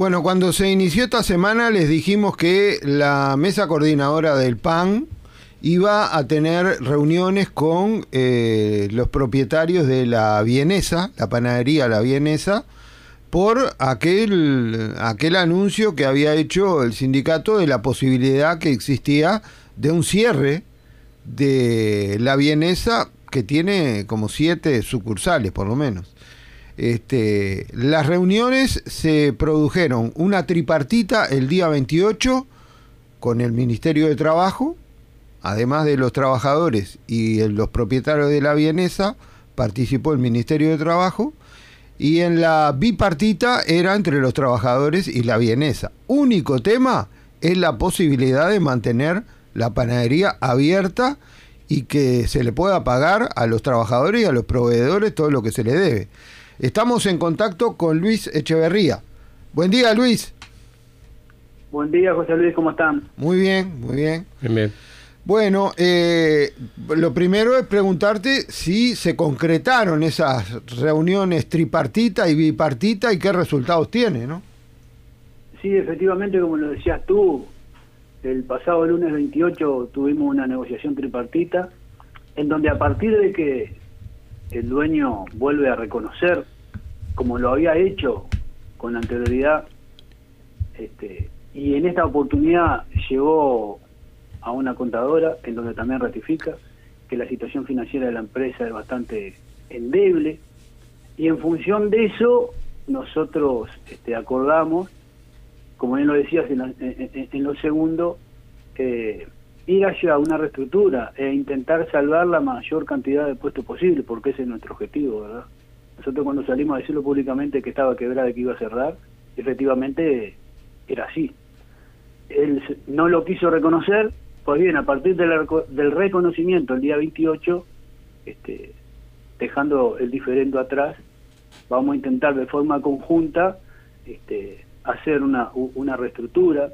Bueno, cuando se inició esta semana les dijimos que la mesa coordinadora del PAN iba a tener reuniones con eh, los propietarios de la Vienesa, la panadería La Vienesa, por aquel, aquel anuncio que había hecho el sindicato de la posibilidad que existía de un cierre de la Vienesa, que tiene como siete sucursales por lo menos. Este, las reuniones se produjeron una tripartita el día 28 con el Ministerio de Trabajo, además de los trabajadores y los propietarios de la Vienesa, participó el Ministerio de Trabajo, y en la bipartita era entre los trabajadores y la Vienesa. Único tema es la posibilidad de mantener la panadería abierta y que se le pueda pagar a los trabajadores y a los proveedores todo lo que se le debe. Estamos en contacto con Luis Echeverría. Buen día, Luis. Buen día, José Luis, ¿cómo están? Muy bien, muy bien. Bien, bien. Bueno, eh, lo primero es preguntarte si se concretaron esas reuniones tripartita y bipartita y qué resultados tiene, ¿no? Sí, efectivamente, como lo decías tú, el pasado lunes 28 tuvimos una negociación tripartita en donde a partir de que el dueño vuelve a reconocer, como lo había hecho con anterioridad, este, y en esta oportunidad llegó a una contadora en donde también ratifica que la situación financiera de la empresa es bastante endeble y en función de eso nosotros este, acordamos, como bien lo decías en, en, lo segundo, eh, ir hacia una reestructura e intentar salvar la mayor cantidad de puestos posible, porque ese es nuestro objetivo, ¿verdad? Nosotros cuando salimos a decirlo públicamente que estaba quebrada y que iba a cerrar, efectivamente era así. Él no lo quiso reconocer, pues bien, a partir del, reconocimiento el día 28, este, dejando el diferendo atrás, vamos a intentar de forma conjunta este, hacer una, una reestructura.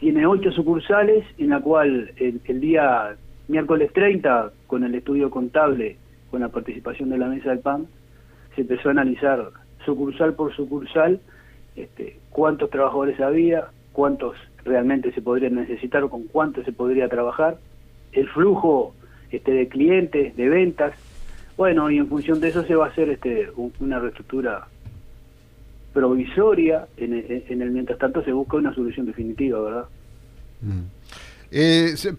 Tiene ocho sucursales, en la cual el, día miércoles 30, con el estudio contable, con la participación de la mesa del PAN, se empezó a analizar sucursal por sucursal este, cuántos trabajadores había, cuántos realmente se podría necesitar o con cuánto se podría trabajar, el flujo este, de clientes, de ventas, bueno, y en función de eso se va a hacer este, una reestructura provisoria, en, el mientras tanto se busca una solución definitiva, ¿verdad? Mm. Eh, ¿se,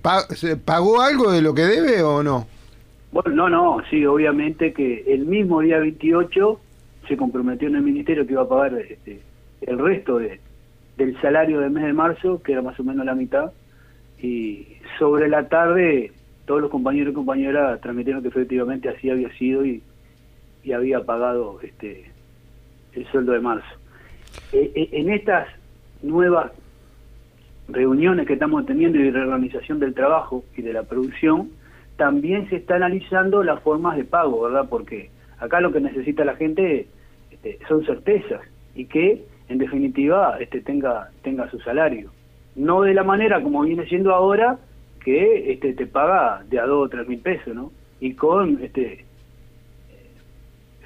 pagó algo de lo que debe o no? Bueno, no, no, sí, obviamente que el mismo día 28 se comprometió en el ministerio que iba a pagar este, el resto de, del salario del mes de marzo, que era más o menos la mitad, y sobre la tarde todos los compañeros y compañeras transmitieron que efectivamente así había sido y, y había pagado este el sueldo de marzo. E, e, en estas nuevas reuniones que estamos teniendo y reorganización del trabajo y de la producción, también se está analizando las formas de pago, ¿verdad? Porque acá lo que necesita la gente este, son certezas y que en definitiva este tenga tenga su salario no de la manera como viene siendo ahora que este te paga de a dos o tres mil pesos no y con este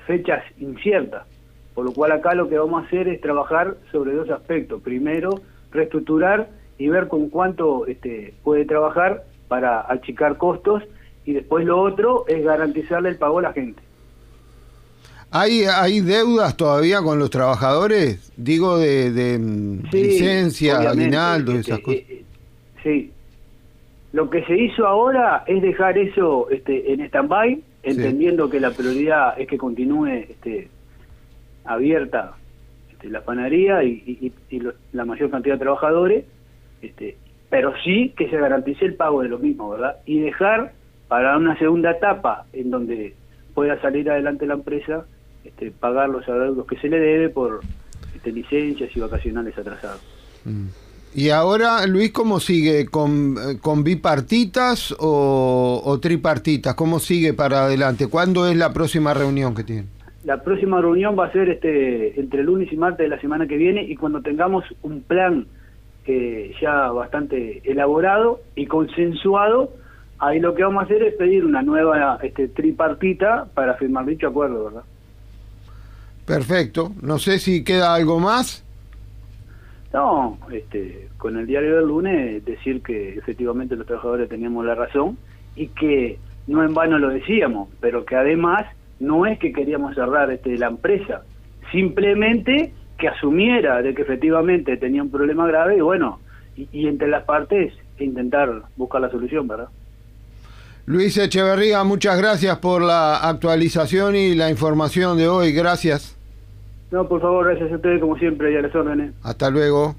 fechas inciertas por lo cual acá lo que vamos a hacer es trabajar sobre dos aspectos primero reestructurar y ver con cuánto este puede trabajar para achicar costos y después lo otro es garantizarle el pago a la gente ¿Hay, ¿Hay deudas todavía con los trabajadores? Digo, de, de mm, licencia, aguinaldo, este, esas cosas. Eh, sí. Lo que se hizo ahora es dejar eso este, en stand-by, entendiendo que la prioridad es que continúe este, abierta este, la panadería y, la mayor cantidad de trabajadores, este, pero sí que se garantice el pago de los mismos, ¿verdad? Y dejar para una segunda etapa en donde pueda salir adelante la empresa este, pagar los adeudos que se le debe por este, licencias y vacacionales atrasados. Mm. ¿Y ahora, Luis, cómo sigue? ¿Con, con bipartitas o, tripartitas? ¿Cómo sigue para adelante? ¿Cuándo es la próxima reunión que tiene? La próxima reunión va a ser este entre lunes y martes de la semana que viene y cuando tengamos un plan ya bastante elaborado y consensuado, ahí lo que vamos a hacer es pedir una nueva este, tripartita para firmar dicho acuerdo, ¿verdad? Perfecto. No sé si queda algo más. No, este, con el diario del lunes decir que efectivamente los trabajadores teníamos la razón y que no en vano lo decíamos, pero que además no es que queríamos cerrar este, la empresa, simplemente que asumiera de que efectivamente tenía un problema grave y bueno, y, y entre las partes intentar buscar la solución, ¿verdad? Luis Echeverría, muchas gracias por la actualización y la información de hoy. Gracias. No, por favor, gracias a ustedes como siempre y a las órdenes. Hasta luego.